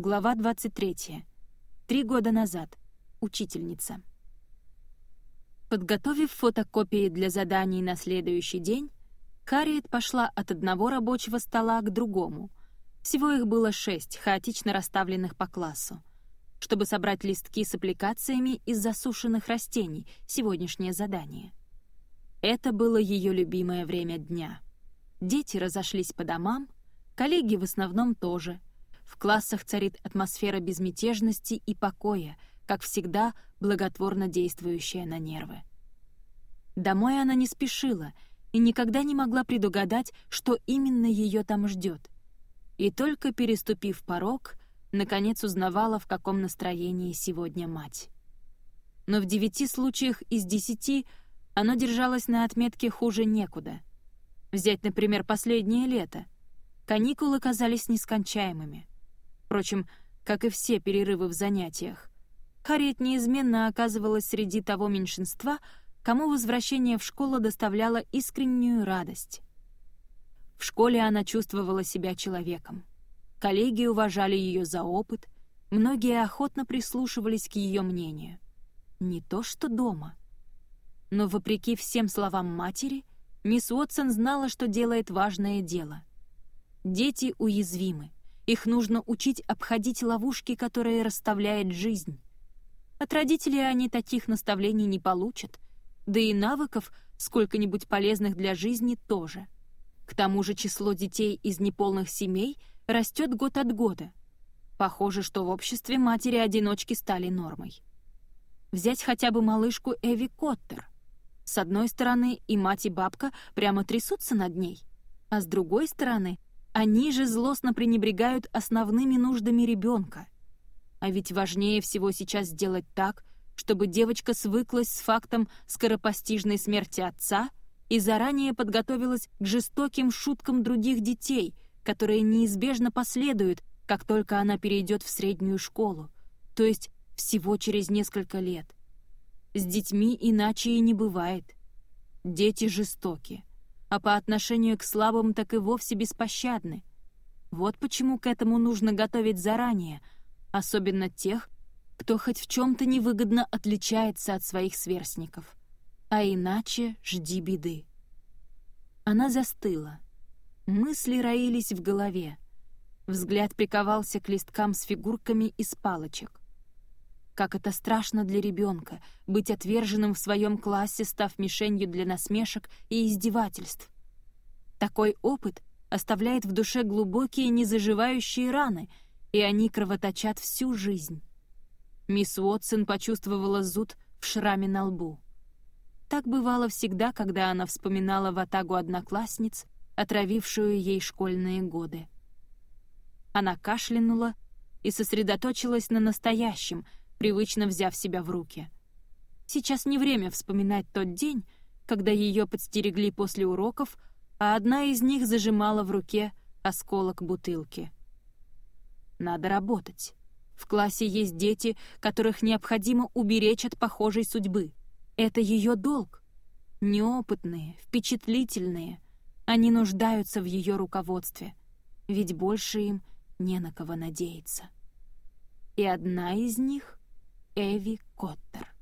Глава 23. Три года назад. Учительница. Подготовив фотокопии для заданий на следующий день, Харриет пошла от одного рабочего стола к другому. Всего их было шесть, хаотично расставленных по классу. Чтобы собрать листки с аппликациями из засушенных растений, сегодняшнее задание. Это было ее любимое время дня. Дети разошлись по домам, коллеги в основном тоже — классах царит атмосфера безмятежности и покоя, как всегда благотворно действующая на нервы. Домой она не спешила и никогда не могла предугадать, что именно ее там ждет. И только переступив порог, наконец узнавала, в каком настроении сегодня мать. Но в девяти случаях из десяти оно держалось на отметке «хуже некуда». Взять, например, последнее лето. Каникулы казались нескончаемыми. Впрочем, как и все перерывы в занятиях. Харриет неизменно оказывалась среди того меньшинства, кому возвращение в школу доставляло искреннюю радость. В школе она чувствовала себя человеком. Коллеги уважали ее за опыт, многие охотно прислушивались к ее мнению. Не то что дома. Но, вопреки всем словам матери, мисс Уотсон знала, что делает важное дело. Дети уязвимы. Их нужно учить обходить ловушки, которые расставляет жизнь. От родителей они таких наставлений не получат, да и навыков, сколько-нибудь полезных для жизни, тоже. К тому же число детей из неполных семей растет год от года. Похоже, что в обществе матери-одиночки стали нормой. Взять хотя бы малышку Эви Коттер. С одной стороны, и мать, и бабка прямо трясутся над ней, а с другой стороны — они же злостно пренебрегают основными нуждами ребенка. А ведь важнее всего сейчас сделать так, чтобы девочка свыклась с фактом скоропостижной смерти отца и заранее подготовилась к жестоким шуткам других детей, которые неизбежно последуют, как только она перейдет в среднюю школу, то есть всего через несколько лет. С детьми иначе и не бывает. Дети жестоки а по отношению к слабым так и вовсе беспощадны. Вот почему к этому нужно готовить заранее, особенно тех, кто хоть в чем-то невыгодно отличается от своих сверстников. А иначе жди беды. Она застыла. Мысли роились в голове. Взгляд приковался к листкам с фигурками из палочек. Как это страшно для ребенка — быть отверженным в своем классе, став мишенью для насмешек и издевательств. Такой опыт оставляет в душе глубокие незаживающие раны, и они кровоточат всю жизнь. Мисс Уотсон почувствовала зуд в шраме на лбу. Так бывало всегда, когда она вспоминала ватагу одноклассниц, отравившую ей школьные годы. Она кашлянула и сосредоточилась на настоящем — привычно взяв себя в руки. Сейчас не время вспоминать тот день, когда ее подстерегли после уроков, а одна из них зажимала в руке осколок бутылки. Надо работать. В классе есть дети, которых необходимо уберечь от похожей судьбы. Это ее долг. Неопытные, впечатлительные. Они нуждаются в ее руководстве. Ведь больше им не на кого надеяться. И одна из них Эви Коттер.